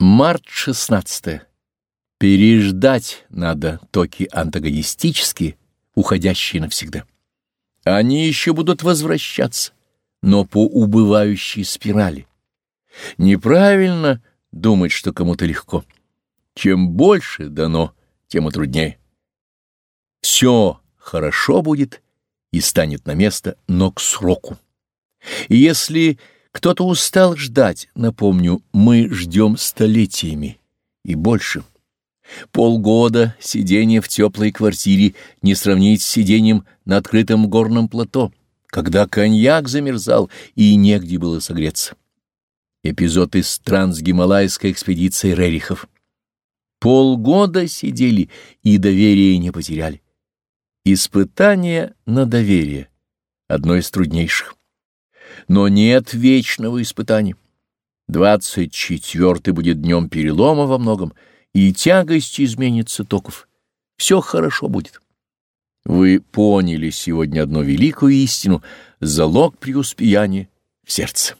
Март 16. Переждать надо токи антагонистические, уходящие навсегда. Они еще будут возвращаться, но по убывающей спирали. Неправильно думать, что кому-то легко. Чем больше дано, тем и труднее. Все хорошо будет и станет на место, но к сроку. И если кто-то устал ждать, напомню, мы ждем столетиями и больше. Полгода сидения в теплой квартире не сравнить с сидением на открытом горном плато, когда коньяк замерзал и негде было согреться. Эпизод из трансгималайской экспедиции Рерихов. Полгода сидели и доверие не потеряли. Испытание на доверие — одно из труднейших. Но нет вечного испытания. Двадцать четвертый будет днем перелома во многом, и тягость изменится токов. Все хорошо будет. Вы поняли сегодня одну великую истину — залог преуспеяния в сердце.